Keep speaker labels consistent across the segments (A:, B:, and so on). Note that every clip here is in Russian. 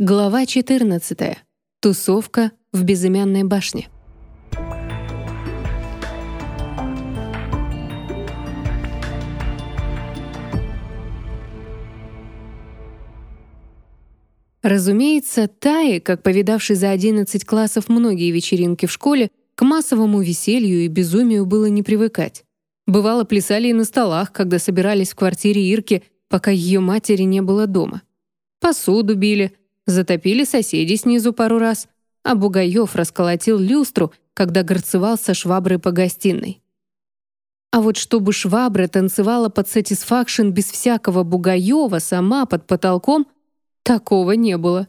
A: Глава 14. Тусовка в безымянной башне. Разумеется, Тае, как повидавший за 11 классов многие вечеринки в школе, к массовому веселью и безумию было не привыкать. Бывало, плясали и на столах, когда собирались в квартире Ирки, пока ее матери не было дома. Посуду били, Затопили соседи снизу пару раз, а Бугаев расколотил люстру, когда горцевал со шваброй по гостиной. А вот чтобы швабра танцевала под сатисфакшн без всякого Бугаева сама под потолком, такого не было.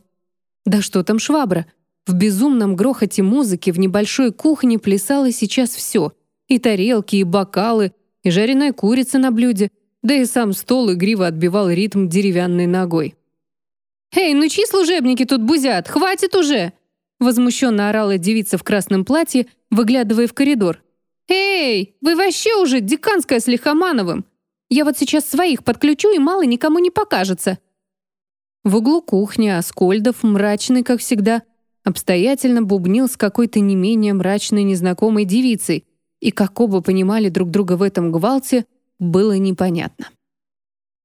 A: Да что там швабра? В безумном грохоте музыки в небольшой кухне плясало сейчас все. И тарелки, и бокалы, и жареная курица на блюде, да и сам стол игриво отбивал ритм деревянной ногой. «Эй, ну чьи служебники тут бузят? Хватит уже!» Возмущенно орала девица в красном платье, выглядывая в коридор. «Эй, вы вообще уже деканская с Лихомановым! Я вот сейчас своих подключу, и мало никому не покажется!» В углу кухни Аскольдов, мрачный, как всегда, обстоятельно бубнил с какой-то не менее мрачной незнакомой девицей, и как оба понимали друг друга в этом гвалте, было непонятно.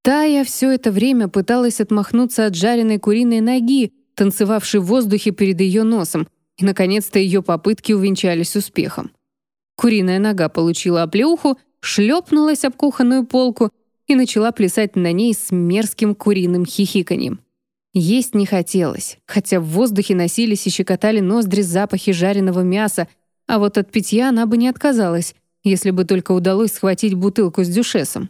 A: Тая все это время пыталась отмахнуться от жареной куриной ноги, танцевавшей в воздухе перед ее носом, и, наконец-то, ее попытки увенчались успехом. Куриная нога получила оплеуху, шлепнулась об кухонную полку и начала плясать на ней с мерзким куриным хихиканьем. Есть не хотелось, хотя в воздухе носились и щекотали ноздри запахи жареного мяса, а вот от питья она бы не отказалась, если бы только удалось схватить бутылку с дюшесом.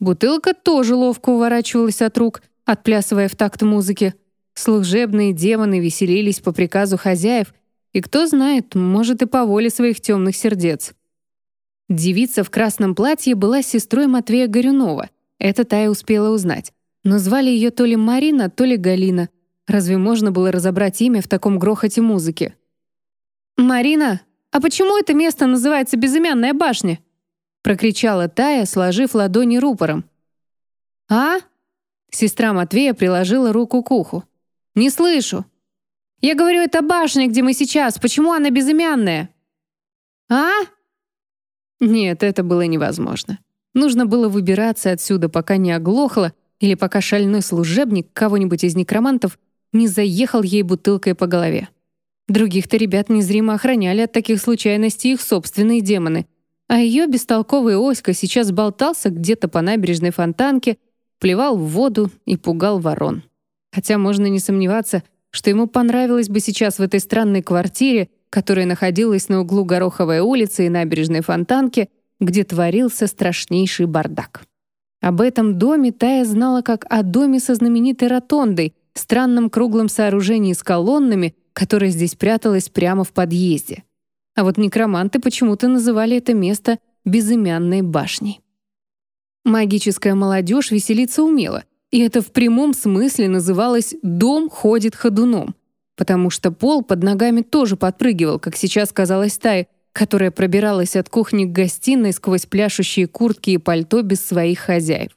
A: Бутылка тоже ловко уворачивалась от рук, отплясывая в такт музыки. Служебные демоны веселились по приказу хозяев, и кто знает, может и по воле своих темных сердец. Девица в красном платье была сестрой Матвея Горюнова. Это Тая успела узнать. Но звали ее то ли Марина, то ли Галина. Разве можно было разобрать имя в таком грохоте музыки? «Марина, а почему это место называется Безымянная башня?» Прокричала Тая, сложив ладони рупором. «А?» Сестра Матвея приложила руку к уху. «Не слышу». «Я говорю, это башня, где мы сейчас. Почему она безымянная?» «А?» Нет, это было невозможно. Нужно было выбираться отсюда, пока не оглохло, или пока шальной служебник кого-нибудь из некромантов не заехал ей бутылкой по голове. Других-то ребят незримо охраняли от таких случайностей их собственные демоны — а ее бестолковый Оська сейчас болтался где-то по набережной фонтанке, плевал в воду и пугал ворон. Хотя можно не сомневаться, что ему понравилось бы сейчас в этой странной квартире, которая находилась на углу Гороховой улицы и набережной фонтанки, где творился страшнейший бардак. Об этом доме Тая знала как о доме со знаменитой ротондой, странном круглом сооружении с колоннами, которое здесь пряталось прямо в подъезде. А вот некроманты почему-то называли это место безымянной башней. Магическая молодежь веселиться умела, и это в прямом смысле называлось «дом ходит ходуном», потому что пол под ногами тоже подпрыгивал, как сейчас казалось Тае, которая пробиралась от кухни к гостиной сквозь пляшущие куртки и пальто без своих хозяев.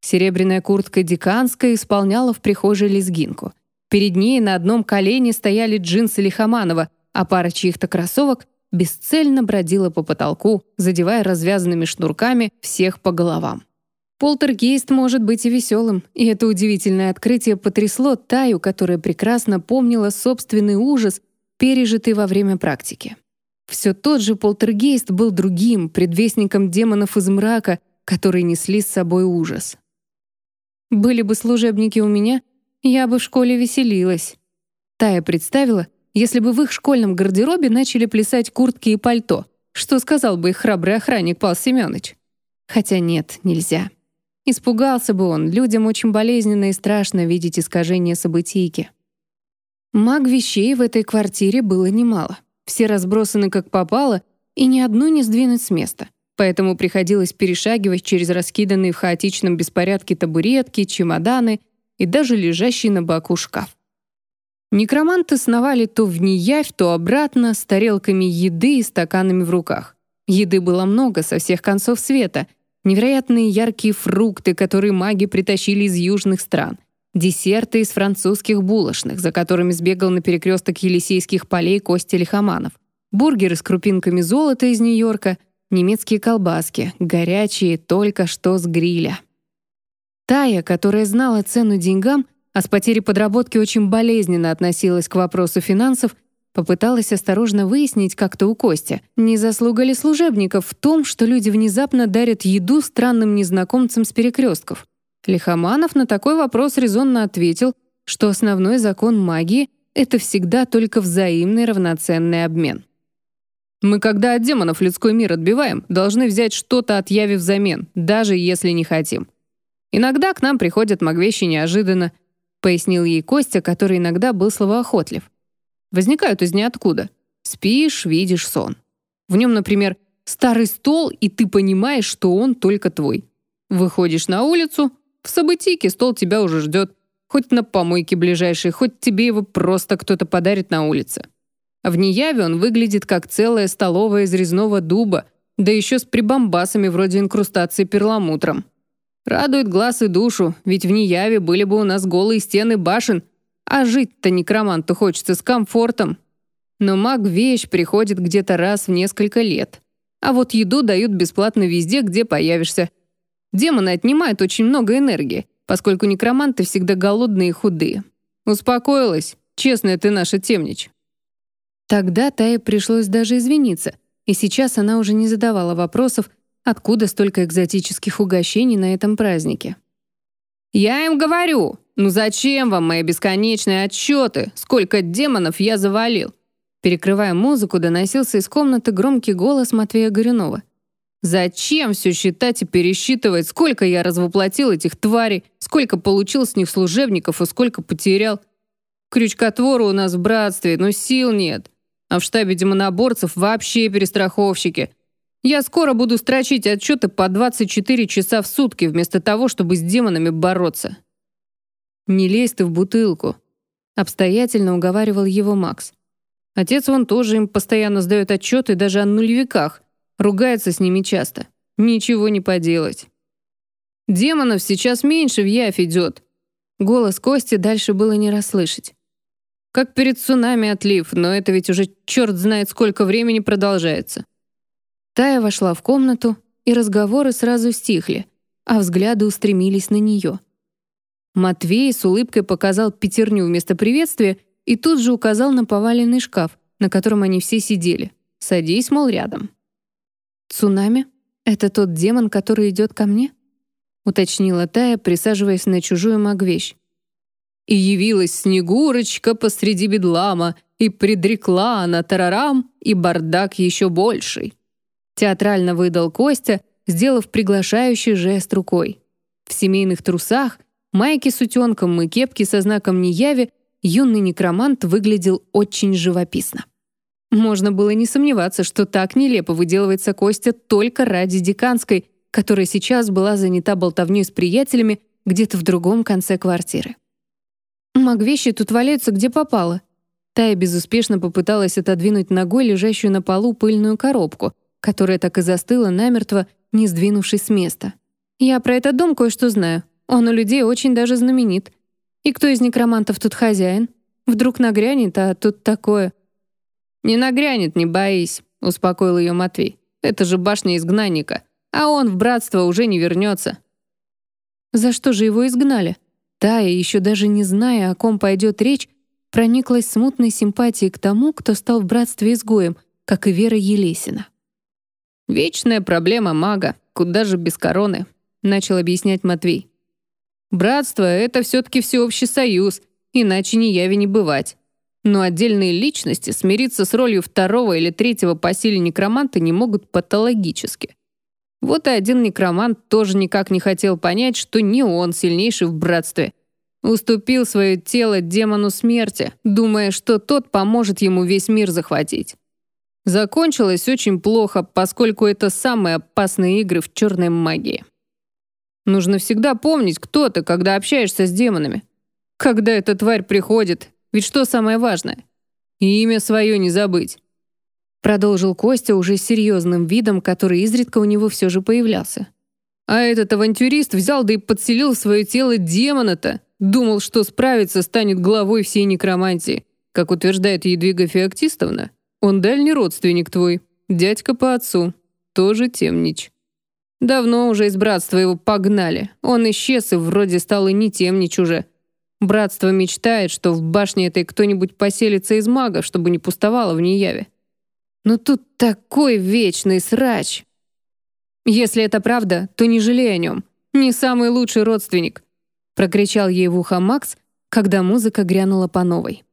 A: Серебряная куртка деканская исполняла в прихожей лезгинку. Перед ней на одном колене стояли джинсы Лихоманова, а пара чьих-то кроссовок бесцельно бродила по потолку, задевая развязанными шнурками всех по головам. Полтергейст может быть и веселым, и это удивительное открытие потрясло Таю, которая прекрасно помнила собственный ужас, пережитый во время практики. Все тот же полтергейст был другим, предвестником демонов из мрака, которые несли с собой ужас. «Были бы служебники у меня, я бы в школе веселилась». Тая представила, если бы в их школьном гардеробе начали плясать куртки и пальто. Что сказал бы их храбрый охранник Пал Семенович? Хотя нет, нельзя. Испугался бы он, людям очень болезненно и страшно видеть искажение событийки. Маг вещей в этой квартире было немало. Все разбросаны как попало, и ни одну не сдвинуть с места. Поэтому приходилось перешагивать через раскиданные в хаотичном беспорядке табуретки, чемоданы и даже лежащий на боку шкаф. Некроманты сновали то в неявь, то обратно, с тарелками еды и стаканами в руках. Еды было много со всех концов света. Невероятные яркие фрукты, которые маги притащили из южных стран. десерты из французских булочных, за которыми сбегал на перекресток Елисейских полей Костя Лихоманов, бургеры с крупинками золота из Нью-Йорка, немецкие колбаски, горячие только что с гриля. Тая, которая знала цену деньгам, а с потерей подработки очень болезненно относилась к вопросу финансов, попыталась осторожно выяснить как-то у Костя, не заслуга ли служебников в том, что люди внезапно дарят еду странным незнакомцам с перекрестков. Лихоманов на такой вопрос резонно ответил, что основной закон магии — это всегда только взаимный равноценный обмен. Мы, когда от демонов людской мир отбиваем, должны взять что-то от яви взамен, даже если не хотим. Иногда к нам приходят магвещи неожиданно, пояснил ей Костя, который иногда был словоохотлив. Возникают из ниоткуда. Спишь, видишь сон. В нем, например, старый стол, и ты понимаешь, что он только твой. Выходишь на улицу, в событийке стол тебя уже ждет. Хоть на помойке ближайшей, хоть тебе его просто кто-то подарит на улице. В Неяве он выглядит как целая столовая из резного дуба, да еще с прибамбасами вроде инкрустации перламутром. Радует глаз и душу, ведь в Неяве были бы у нас голые стены башен, а жить-то некроманту хочется с комфортом. Но маг-вещь приходит где-то раз в несколько лет. А вот еду дают бесплатно везде, где появишься – Демоны отнимают очень много энергии, поскольку некроманты всегда голодные и худые. Успокоилась, честная ты наша темнич. Тогда Тае пришлось даже извиниться, и сейчас она уже не задавала вопросов, откуда столько экзотических угощений на этом празднике. «Я им говорю, ну зачем вам мои бесконечные отчеты, сколько демонов я завалил?» Перекрывая музыку, доносился из комнаты громкий голос Матвея Горюнова — Зачем все считать и пересчитывать, сколько я развоплотил этих тварей, сколько получил с них служебников и сколько потерял? Крючкотворы у нас в братстве, но сил нет. А в штабе демоноборцев вообще перестраховщики. Я скоро буду строчить отчеты по 24 часа в сутки, вместо того, чтобы с демонами бороться. «Не лезь ты в бутылку», — обстоятельно уговаривал его Макс. Отец вон тоже им постоянно сдает отчеты даже о нулевиках, Ругается с ними часто. Ничего не поделать. Демонов сейчас меньше в явь идет. Голос Кости дальше было не расслышать. Как перед цунами отлив, но это ведь уже черт знает сколько времени продолжается. Тая вошла в комнату, и разговоры сразу стихли, а взгляды устремились на нее. Матвей с улыбкой показал пятерню вместо приветствия и тут же указал на поваленный шкаф, на котором они все сидели. «Садись, мол, рядом». «Цунами? Это тот демон, который идет ко мне?» — уточнила Тая, присаживаясь на чужую магвещь. «И явилась Снегурочка посреди бедлама, и предрекла она тарарам, и бардак еще больший». Театрально выдал Костя, сделав приглашающий жест рукой. В семейных трусах, майке с утенком и кепке со знаком неяви юный некромант выглядел очень живописно. Можно было не сомневаться, что так нелепо выделывается Костя только ради Диканской, которая сейчас была занята болтовнёй с приятелями где-то в другом конце квартиры. «Магвещи тут валяются где попало». Тая безуспешно попыталась отодвинуть ногой лежащую на полу пыльную коробку, которая так и застыла намертво, не сдвинувшись с места. «Я про этот дом кое-что знаю. Он у людей очень даже знаменит. И кто из некромантов тут хозяин? Вдруг нагрянет, а тут такое...» «Не нагрянет, не боись», — успокоил ее Матвей. «Это же башня изгнанника, а он в братство уже не вернется». За что же его изгнали? Тая, еще даже не зная, о ком пойдет речь, прониклась смутной симпатией к тому, кто стал в братстве изгоем, как и Вера Елесина. «Вечная проблема мага, куда же без короны», — начал объяснять Матвей. «Братство — это все-таки всеобщий союз, иначе ни яви не бывать. Но отдельные личности смириться с ролью второго или третьего по силе некроманта не могут патологически. Вот и один некромант тоже никак не хотел понять, что не он сильнейший в братстве. Уступил свое тело демону смерти, думая, что тот поможет ему весь мир захватить. Закончилось очень плохо, поскольку это самые опасные игры в черной магии. Нужно всегда помнить, кто ты, когда общаешься с демонами. Когда эта тварь приходит, ведь что самое важное? И имя свое не забыть. Продолжил Костя уже серьезным видом, который изредка у него все же появлялся. А этот авантюрист взял да и подселил в свое тело демона-то. Думал, что справится, станет главой всей некромантии. Как утверждает Едвига Феоктистовна, он дальний родственник твой, дядька по отцу, тоже темнич. Давно уже из братства его погнали. Он исчез и вроде стал и не темнич уже. Братство мечтает, что в башне этой кто-нибудь поселится из магов, чтобы не пустовало в Неяве. Но тут такой вечный срач. Если это правда, то не жалей о нем. Не самый лучший родственник. Прокричал ей в ухо Макс, когда музыка грянула по новой.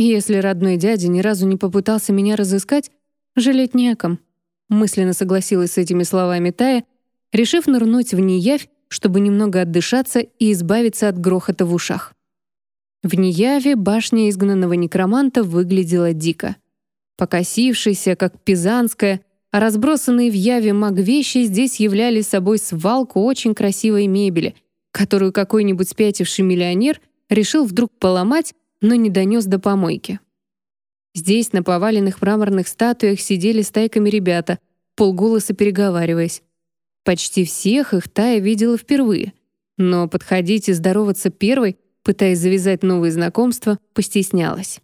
A: Если родной дядя ни разу не попытался меня разыскать, жалеть не о ком. Мысленно согласилась с этими словами Тая, решив нырнуть в неявь, чтобы немного отдышаться и избавиться от грохота в ушах. В неяве башня изгнанного некроманта выглядела дико. Покосившаяся, как пизанская, а разбросанные в яве маг-вещи здесь являли собой свалку очень красивой мебели, которую какой-нибудь спятивший миллионер решил вдруг поломать, но не донес до помойки. Здесь на поваленных мраморных статуях сидели стайками ребята, полголоса переговариваясь. Почти всех их Тая видела впервые, но подходить и здороваться первой, пытаясь завязать новые знакомства, постеснялась.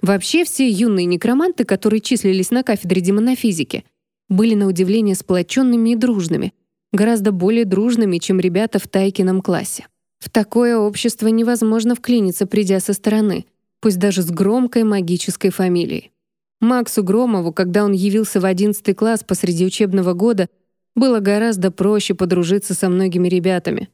A: Вообще все юные некроманты, которые числились на кафедре демонофизики, были на удивление сплоченными и дружными, гораздо более дружными, чем ребята в Тайкином классе. В такое общество невозможно вклиниться, придя со стороны, пусть даже с громкой магической фамилией. Максу Громову, когда он явился в 11 класс посреди учебного года, было гораздо проще подружиться со многими ребятами.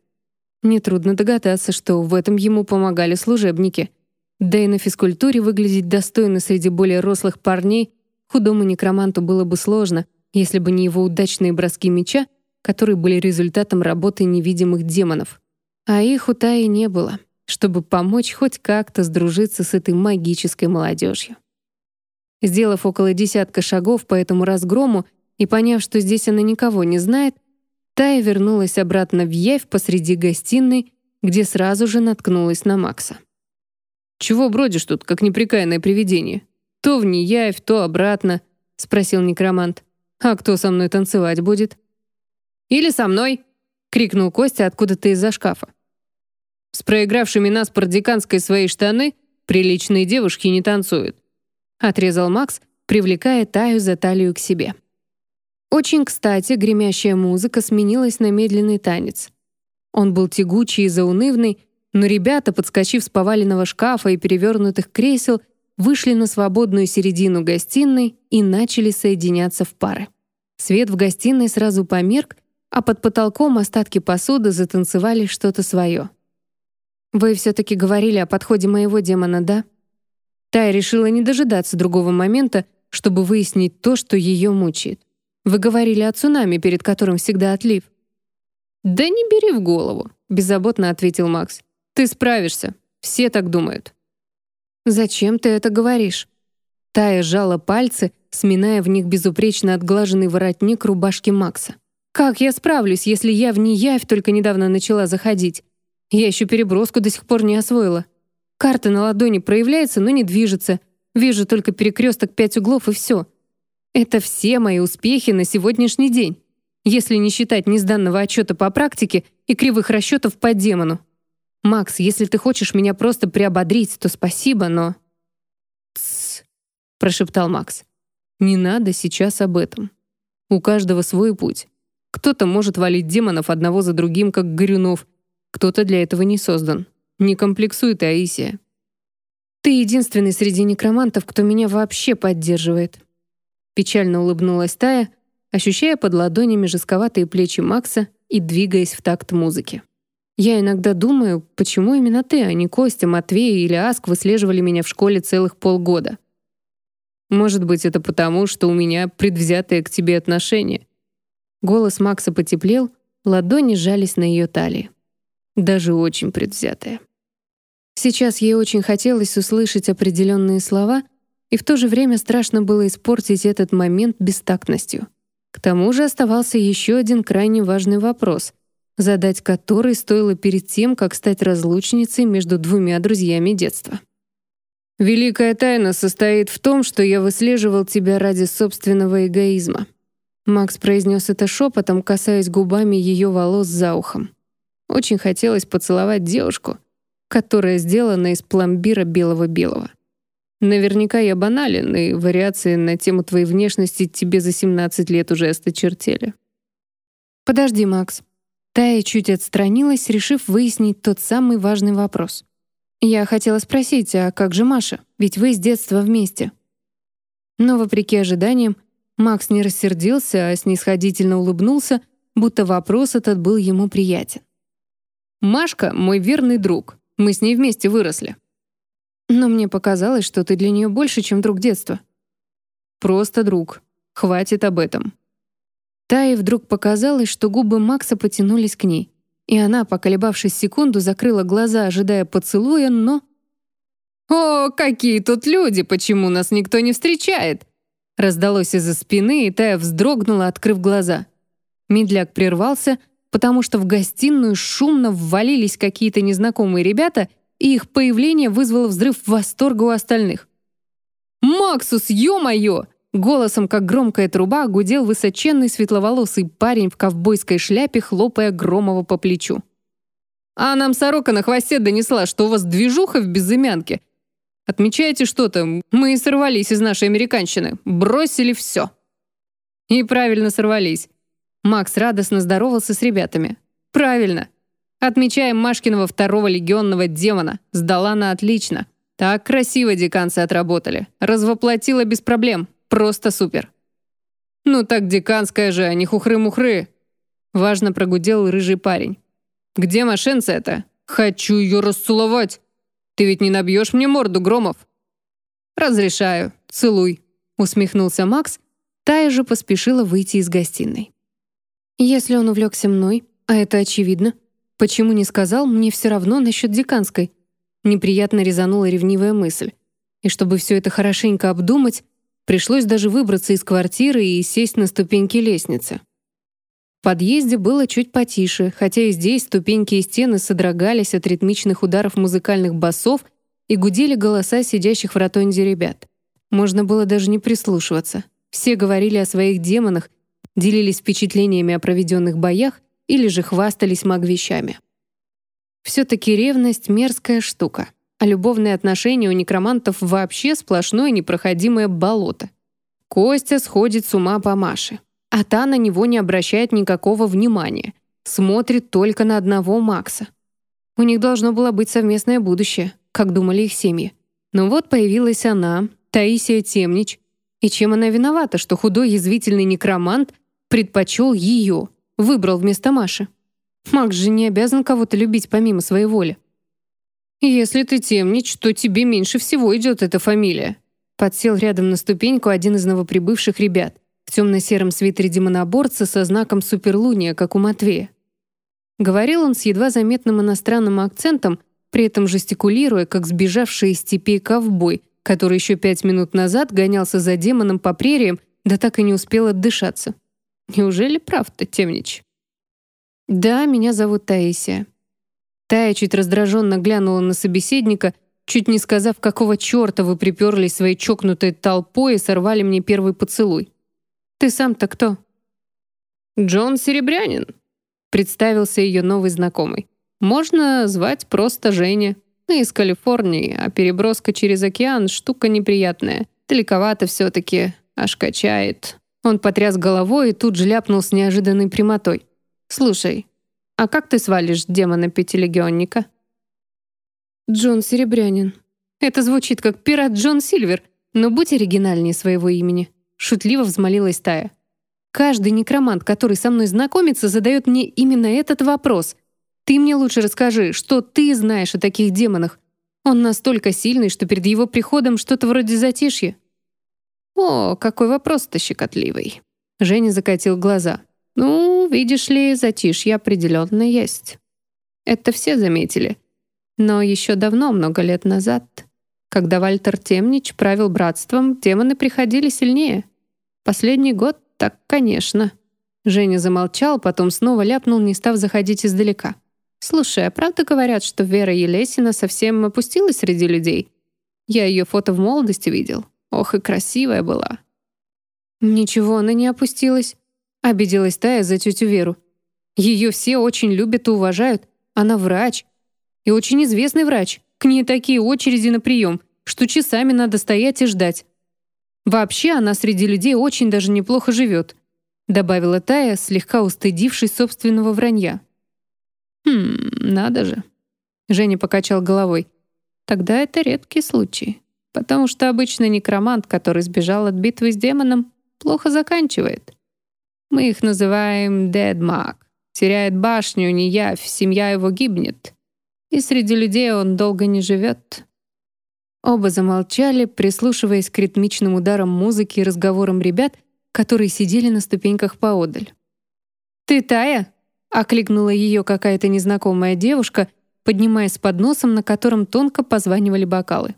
A: Нетрудно догадаться, что в этом ему помогали служебники. Да и на физкультуре выглядеть достойно среди более рослых парней худому некроманту было бы сложно, если бы не его удачные броски меча, которые были результатом работы невидимых демонов. А их у Таи не было чтобы помочь хоть как-то сдружиться с этой магической молодежью. Сделав около десятка шагов по этому разгрому и поняв, что здесь она никого не знает, Тая вернулась обратно в Явь посреди гостиной, где сразу же наткнулась на Макса. «Чего бродишь тут, как неприкаянное привидение? То в Неявь, то обратно», — спросил некромант. «А кто со мной танцевать будет?» «Или со мной!» — крикнул Костя откуда-то из-за шкафа. С проигравшими нас спартиканской свои штаны приличные девушки не танцуют. Отрезал Макс, привлекая Таю за талию к себе. Очень кстати, гремящая музыка сменилась на медленный танец. Он был тягучий и заунывный, но ребята, подскочив с поваленного шкафа и перевернутых кресел, вышли на свободную середину гостиной и начали соединяться в пары. Свет в гостиной сразу померк, а под потолком остатки посуды затанцевали что-то свое. «Вы все-таки говорили о подходе моего демона, да?» Тая решила не дожидаться другого момента, чтобы выяснить то, что ее мучает. «Вы говорили о цунами, перед которым всегда отлив». «Да не бери в голову», — беззаботно ответил Макс. «Ты справишься. Все так думают». «Зачем ты это говоришь?» Тая сжала пальцы, сминая в них безупречно отглаженный воротник рубашки Макса. «Как я справлюсь, если я в неявь только недавно начала заходить? Я еще переброску до сих пор не освоила. Карта на ладони проявляется, но не движется. Вижу только перекресток пять углов и все. Это все мои успехи на сегодняшний день, если не считать несданного отчета по практике и кривых расчетов по демону. Макс, если ты хочешь меня просто приободрить, то спасибо, но... «Тссс», — прошептал Макс. «Не надо сейчас об этом. У каждого свой путь. Кто-то может валить демонов одного за другим, как Горюнов, кто-то для этого не создан. Не комплексуй Аисия. Ты единственный среди некромантов, кто меня вообще поддерживает. Печально улыбнулась Тая, ощущая под ладонями жестковатые плечи Макса и двигаясь в такт музыки. Я иногда думаю, почему именно ты, а не Костя, Матвей или Аск выслеживали меня в школе целых полгода. Может быть, это потому, что у меня предвзятое к тебе отношение. Голос Макса потеплел, ладони сжались на ее талии даже очень предвзятая. Сейчас ей очень хотелось услышать определенные слова, и в то же время страшно было испортить этот момент бестактностью. К тому же оставался еще один крайне важный вопрос, задать который стоило перед тем, как стать разлучницей между двумя друзьями детства. «Великая тайна состоит в том, что я выслеживал тебя ради собственного эгоизма». Макс произнес это шепотом, касаясь губами ее волос за ухом. Очень хотелось поцеловать девушку, которая сделана из пломбира белого-белого. Наверняка я банален, и вариации на тему твоей внешности тебе за 17 лет уже осточертели. Подожди, Макс. Тая чуть отстранилась, решив выяснить тот самый важный вопрос. Я хотела спросить, а как же Маша? Ведь вы с детства вместе. Но, вопреки ожиданиям, Макс не рассердился, а снисходительно улыбнулся, будто вопрос этот был ему приятен. «Машка — мой верный друг. Мы с ней вместе выросли. Но мне показалось, что ты для нее больше, чем друг детства. Просто друг. Хватит об этом. Тае вдруг показалось, что губы Макса потянулись к ней, и она, поколебавшись секунду, закрыла глаза, ожидая поцелуя, но... «О, какие тут люди! Почему нас никто не встречает?» Раздалось из-за спины, и Тая вздрогнула, открыв глаза. Медляк прервался, потому что в гостиную шумно ввалились какие-то незнакомые ребята — и их появление вызвало взрыв восторга у остальных. «Максус, ё-моё!» Голосом, как громкая труба, гудел высоченный светловолосый парень в ковбойской шляпе, хлопая Громова по плечу. «А нам сорока на хвосте донесла, что у вас движуха в безымянке. Отмечаете что-то? Мы и сорвались из нашей американщины. Бросили все». И правильно сорвались. Макс радостно здоровался с ребятами. «Правильно. Отмечаем Машкиного второго легионного демона. Сдала на отлично. Так красиво деканцы отработали. Развоплотила без проблем. Просто супер. Ну так деканская же, а не хухры-мухры. Важно прогудел рыжий парень. Где мошенца это? Хочу ее расцеловать. Ты ведь не набьешь мне морду, Громов? Разрешаю. Целуй. Усмехнулся Макс. Тая же поспешила выйти из гостиной. Если он увлекся мной, а это очевидно, Почему не сказал, мне все равно насчет деканской? Неприятно резанула ревнивая мысль. И чтобы все это хорошенько обдумать, пришлось даже выбраться из квартиры и сесть на ступеньки лестницы. В подъезде было чуть потише, хотя и здесь ступеньки и стены содрогались от ритмичных ударов музыкальных басов и гудели голоса сидящих в ротонде ребят. Можно было даже не прислушиваться. Все говорили о своих демонах, делились впечатлениями о проведенных боях или же хвастались магвещами. Все-таки ревность — мерзкая штука, а любовные отношения у некромантов вообще сплошное непроходимое болото. Костя сходит с ума по Маше, а та на него не обращает никакого внимания, смотрит только на одного Макса. У них должно было быть совместное будущее, как думали их семьи. Но вот появилась она, Таисия Темнич, и чем она виновата, что худой язвительный некромант предпочел ее — Выбрал вместо Маши. Макс же не обязан кого-то любить помимо своей воли. «Если ты темнич, то тебе меньше всего идет эта фамилия». Подсел рядом на ступеньку один из новоприбывших ребят в темно-сером свитере демоноборца со знаком суперлуния, как у Матвея. Говорил он с едва заметным иностранным акцентом, при этом жестикулируя, как сбежавший из степей ковбой, который еще пять минут назад гонялся за демоном по прериям, да так и не успел отдышаться. Неужели прав-то, Темнич? Да, меня зовут Таисия. Тая чуть раздраженно глянула на собеседника, чуть не сказав, какого черта вы приперлись своей чокнутой толпой и сорвали мне первый поцелуй. Ты сам-то кто? Джон Серебрянин, представился ее новый знакомый. Можно звать просто Женя. Мы из Калифорнии, а переброска через океан — штука неприятная. Далековато все-таки, аж качает. Он потряс головой и тут же ляпнул с неожиданной прямотой. «Слушай, а как ты свалишь демона-пятилегионника?» «Джон Серебрянин». Это звучит как пират Джон Сильвер, но будь оригинальнее своего имени. Шутливо взмолилась Тая. Каждый некромант, который со мной знакомится, задает мне именно этот вопрос. Ты мне лучше расскажи, что ты знаешь о таких демонах. Он настолько сильный, что перед его приходом что-то вроде затишья. «О, какой вопрос-то щекотливый!» Женя закатил глаза. «Ну, видишь ли, затишье определенно есть. Это все заметили. Но еще давно, много лет назад, когда Вальтер Темнич правил братством, демоны приходили сильнее. Последний год так, конечно». Женя замолчал, потом снова ляпнул, не став заходить издалека. «Слушай, а правда говорят, что Вера Елесина совсем опустилась среди людей? Я ее фото в молодости видел. Ох, и красивая была. Ничего, она не опустилась. — обиделась Тая за тетю Веру. «Ее все очень любят и уважают. Она врач. И очень известный врач. К ней такие очереди на прием, что часами надо стоять и ждать. Вообще она среди людей очень даже неплохо живет», — добавила Тая, слегка устыдившись собственного вранья. «Хм, надо же». Женя покачал головой. «Тогда это редкий случай, потому что обычно некромант, который сбежал от битвы с демоном, плохо заканчивает. Мы их называем «дедмаг». Теряет башню, не явь, семья его гибнет. И среди людей он долго не живет. Оба замолчали, прислушиваясь к ритмичным ударам музыки и разговорам ребят, которые сидели на ступеньках поодаль. «Ты Тая?» — окликнула ее какая-то незнакомая девушка, поднимаясь с подносом, на котором тонко позванивали бокалы.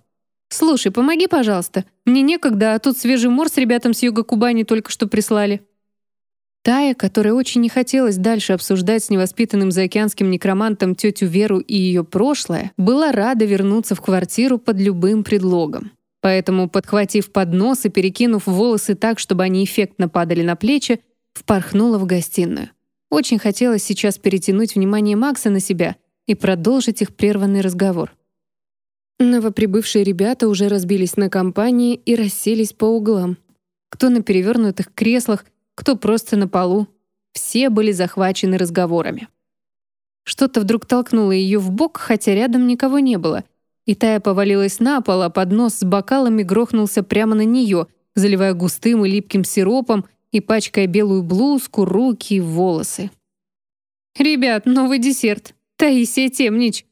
A: «Слушай, помоги, пожалуйста. Мне некогда, а тут свежий мор с ребятам с юга Кубани только что прислали». Тая, которая очень не хотелось дальше обсуждать с невоспитанным заокеанским некромантом тетю Веру и ее прошлое, была рада вернуться в квартиру под любым предлогом. Поэтому, подхватив поднос и перекинув волосы так, чтобы они эффектно падали на плечи, впорхнула в гостиную. Очень хотелось сейчас перетянуть внимание Макса на себя и продолжить их прерванный разговор. Новоприбывшие ребята уже разбились на компании и расселись по углам. Кто на перевернутых креслах, кто просто на полу. Все были захвачены разговорами. Что-то вдруг толкнуло ее в бок, хотя рядом никого не было. И Тая повалилась на пол, а поднос с бокалами грохнулся прямо на нее, заливая густым и липким сиропом и пачкая белую блузку, руки и волосы. «Ребят, новый десерт. Таисия Темнич!»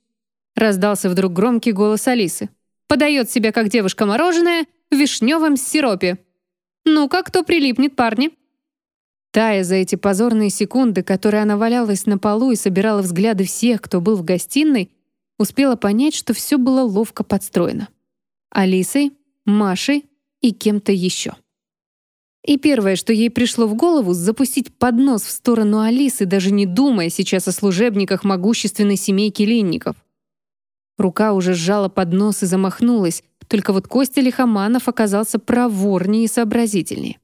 A: Раздался вдруг громкий голос Алисы. «Подает себя как девушка мороженое в вишневом сиропе. Ну-ка, кто прилипнет, парни?» Тая за эти позорные секунды, которые она валялась на полу и собирала взгляды всех, кто был в гостиной, успела понять, что все было ловко подстроено. Алисой, Машей и кем-то еще. И первое, что ей пришло в голову, запустить поднос в сторону Алисы, даже не думая сейчас о служебниках могущественной семейки линников. Рука уже сжала поднос и замахнулась, только вот Костя Лихоманов оказался проворнее и сообразительнее.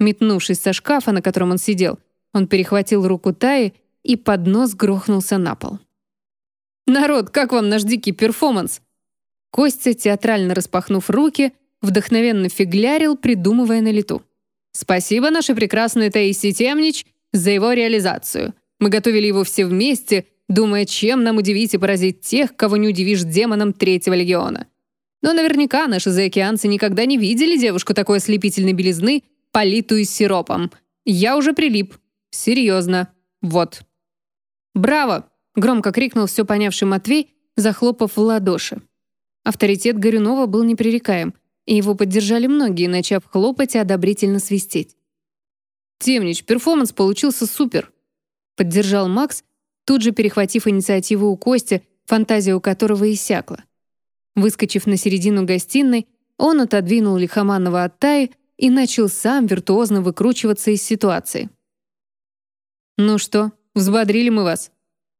A: Метнувшись со шкафа, на котором он сидел, он перехватил руку Таи и поднос грохнулся на пол. «Народ, как вам наш дикий перформанс?» Костя, театрально распахнув руки, вдохновенно фиглярил, придумывая на лету. «Спасибо, нашей прекрасной Таисии Темнич, за его реализацию. Мы готовили его все вместе, думая, чем нам удивить и поразить тех, кого не удивишь демоном Третьего Легиона. Но наверняка наши заокеанцы никогда не видели девушку такой ослепительной белизны политую сиропом. Я уже прилип. Серьезно. Вот. «Браво!» — громко крикнул все понявший Матвей, захлопав в ладоши. Авторитет Горюнова был непререкаем, и его поддержали многие, начав хлопать и одобрительно свистеть. «Темнич, перформанс получился супер!» — поддержал Макс, тут же перехватив инициативу у Кости, фантазия у которого иссякла. Выскочив на середину гостиной, он отодвинул Лихоманова от Таи, и начал сам виртуозно выкручиваться из ситуации. «Ну что, взбодрили мы вас.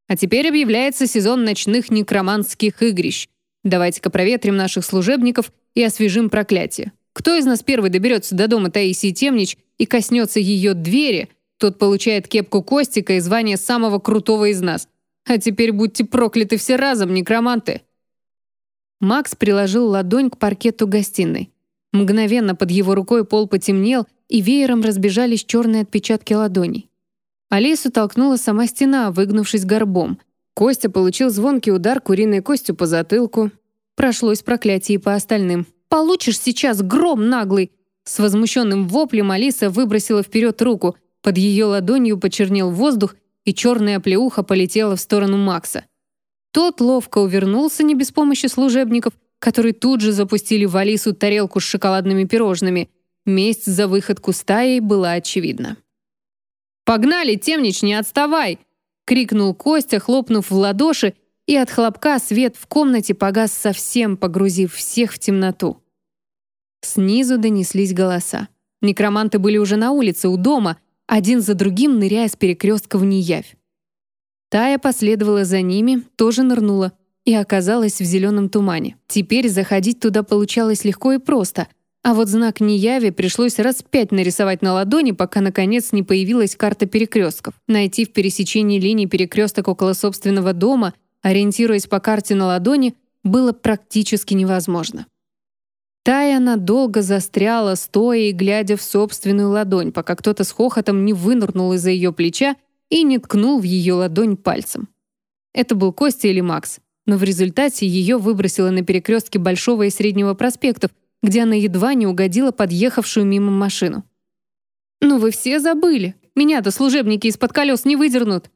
A: А теперь объявляется сезон ночных некроманских игрищ. Давайте-ка проветрим наших служебников и освежим проклятие. Кто из нас первый доберется до дома Таисии Темнич и коснется ее двери, тот получает кепку Костика и звание самого крутого из нас. А теперь будьте прокляты все разом, некроманты!» Макс приложил ладонь к паркету гостиной. Мгновенно под его рукой пол потемнел, и веером разбежались черные отпечатки ладоней. Алису толкнула сама стена, выгнувшись горбом. Костя получил звонкий удар куриной костью по затылку. Прошлось проклятие по остальным. «Получишь сейчас, гром наглый!» С возмущенным воплем Алиса выбросила вперед руку. Под ее ладонью почернел воздух, и черная плеуха полетела в сторону Макса. Тот ловко увернулся не без помощи служебников, которые тут же запустили в Алису тарелку с шоколадными пирожными. Месть за выходку стаей была очевидна. «Погнали, темнич, не отставай!» — крикнул Костя, хлопнув в ладоши, и от хлопка свет в комнате погас совсем, погрузив всех в темноту. Снизу донеслись голоса. Некроманты были уже на улице, у дома, один за другим ныряя с перекрестка в неявь. Тая последовала за ними, тоже нырнула — и оказалась в зеленом тумане. Теперь заходить туда получалось легко и просто. А вот знак неяви пришлось раз пять нарисовать на ладони, пока наконец не появилась карта перекрестков. Найти в пересечении линий перекресток около собственного дома, ориентируясь по карте на ладони, было практически невозможно. Тая надолго застряла, стоя и глядя в собственную ладонь, пока кто-то с хохотом не вынырнул из-за ее плеча и не ткнул в ее ладонь пальцем. Это был Костя или Макс, но в результате ее выбросило на перекрестке Большого и Среднего проспектов, где она едва не угодила подъехавшую мимо машину. «Ну вы все забыли! Меня-то служебники из-под колес не выдернут!»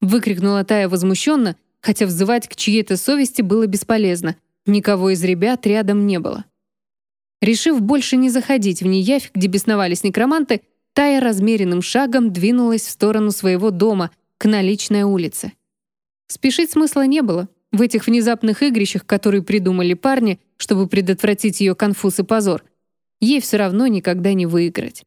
A: выкрикнула Тая возмущенно, хотя взывать к чьей-то совести было бесполезно. Никого из ребят рядом не было. Решив больше не заходить в неявь, где бесновались некроманты, Тая размеренным шагом двинулась в сторону своего дома, к наличной улице. Спешить смысла не было. В этих внезапных игрищах, которые придумали парни, чтобы предотвратить ее конфуз и позор, ей все равно никогда не выиграть.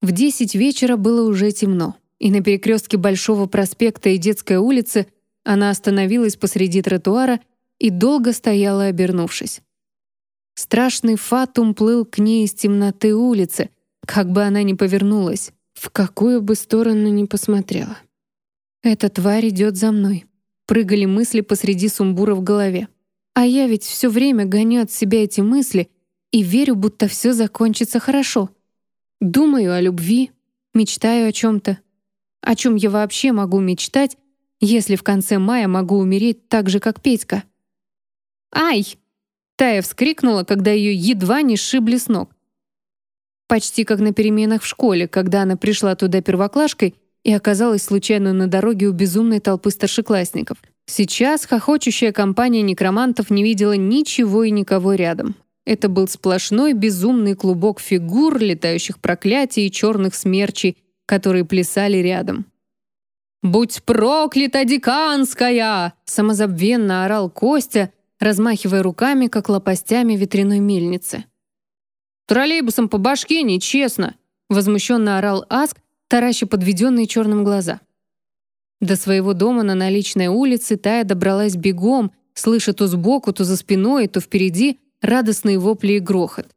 A: В десять вечера было уже темно, и на перекрестке Большого проспекта и Детской улицы она остановилась посреди тротуара и долго стояла, обернувшись. Страшный фатум плыл к ней из темноты улицы, как бы она ни повернулась, в какую бы сторону ни посмотрела. «Эта тварь идет за мной», — прыгали мысли посреди сумбура в голове. А я ведь все время гоню от себя эти мысли и верю, будто все закончится хорошо. Думаю о любви, мечтаю о чем-то. О чем я вообще могу мечтать, если в конце мая могу умереть так же, как Петька? «Ай!» Тая вскрикнула, когда ее едва не сшибли с ног. Почти как на переменах в школе, когда она пришла туда первоклашкой и оказалась случайно на дороге у безумной толпы старшеклассников. Сейчас хохочущая компания некромантов не видела ничего и никого рядом. Это был сплошной безумный клубок фигур, летающих проклятий и черных смерчей, которые плясали рядом. «Будь проклята, деканская!» — самозабвенно орал Костя, размахивая руками, как лопастями ветряной мельницы. «Троллейбусом по башке нечестно!» — возмущенно орал Аск, тараща подведенные черным глаза. До своего дома на наличной улице Тая добралась бегом, слыша то сбоку, то за спиной, то впереди радостные вопли и грохот.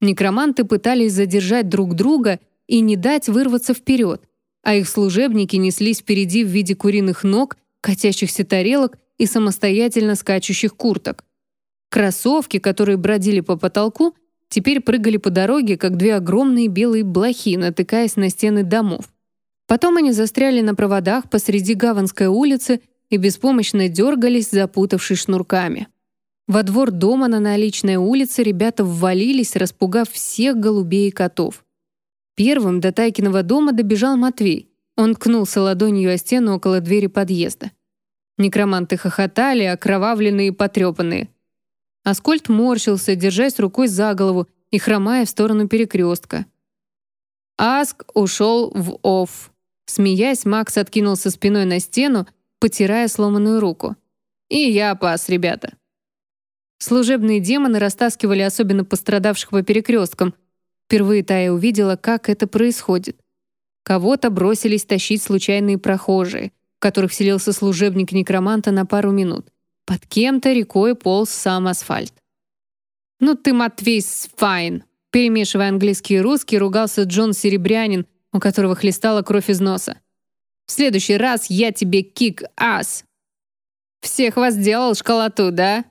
A: Некроманты пытались задержать друг друга и не дать вырваться вперед, а их служебники неслись впереди в виде куриных ног, катящихся тарелок и самостоятельно скачущих курток. Кроссовки, которые бродили по потолку, теперь прыгали по дороге, как две огромные белые блохи, натыкаясь на стены домов. Потом они застряли на проводах посреди Гаванской улицы и беспомощно дергались, запутавшись шнурками. Во двор дома на наличной улице ребята ввалились, распугав всех голубей и котов. Первым до Тайкиного дома добежал Матвей. Он ткнулся ладонью о стену около двери подъезда. Некроманты хохотали, окровавленные и потрепанные. Аскольд морщился, держась рукой за голову и хромая в сторону перекрестка. Аск ушел в офф. Смеясь, Макс откинулся спиной на стену, потирая сломанную руку. «И я пас, ребята». Служебные демоны растаскивали особенно пострадавших по перекресткам. Впервые Тая увидела, как это происходит. Кого-то бросились тащить случайные прохожие, в которых вселился служебник некроманта на пару минут. Под кем-то рекой полз сам асфальт. «Ну ты, Матвей, fine!» Перемешивая английский и русский, ругался Джон Серебрянин, у которого хлестала кровь из носа. «В следующий раз я тебе kick ass!» «Всех вас делал школоту, да?»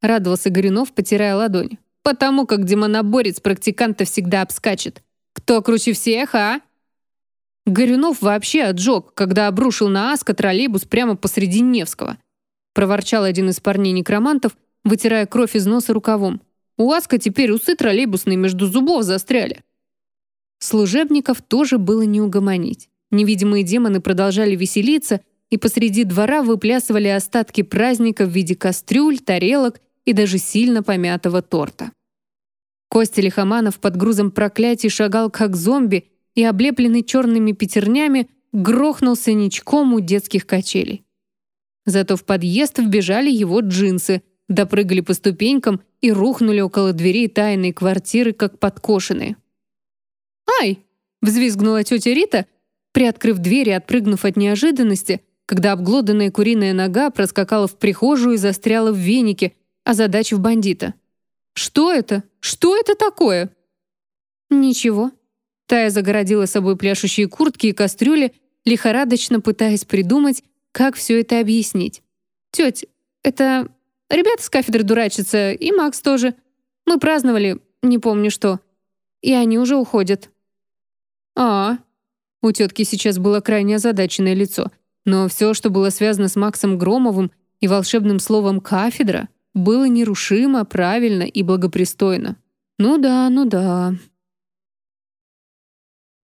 A: Радовался Горюнов, потирая ладонь. «Потому как демоноборец практиканта всегда обскачет. Кто круче всех, а?» Горюнов вообще отжег, когда обрушил на Аска троллейбус прямо посреди Невского. Проворчал один из парней-некромантов, вытирая кровь из носа рукавом. У Аска теперь усы троллейбусные между зубов застряли. Служебников тоже было не угомонить. Невидимые демоны продолжали веселиться и посреди двора выплясывали остатки праздника в виде кастрюль, тарелок и даже сильно помятого торта. Костя Лихоманов под грузом проклятий шагал как зомби и, облепленный черными пятернями, грохнулся ничком у детских качелей. Зато в подъезд вбежали его джинсы, допрыгали по ступенькам и рухнули около дверей тайной квартиры, как подкошенные. «Ай!» — взвизгнула тетя Рита, приоткрыв дверь и отпрыгнув от неожиданности, когда обглоданная куриная нога проскакала в прихожую и застряла в венике, озадачив бандита. «Что это? Что это такое?» Ничего. Тая загородила собой пляшущие куртки и кастрюли, лихорадочно пытаясь придумать, как все это объяснить. «Теть, это ребята с кафедры дурачатся, и Макс тоже. Мы праздновали, не помню что. И они уже уходят». «А, у тетки сейчас было крайне озадаченное лицо, но все, что было связано с Максом Громовым и волшебным словом «кафедра», было нерушимо, правильно и благопристойно. «Ну да, ну да»,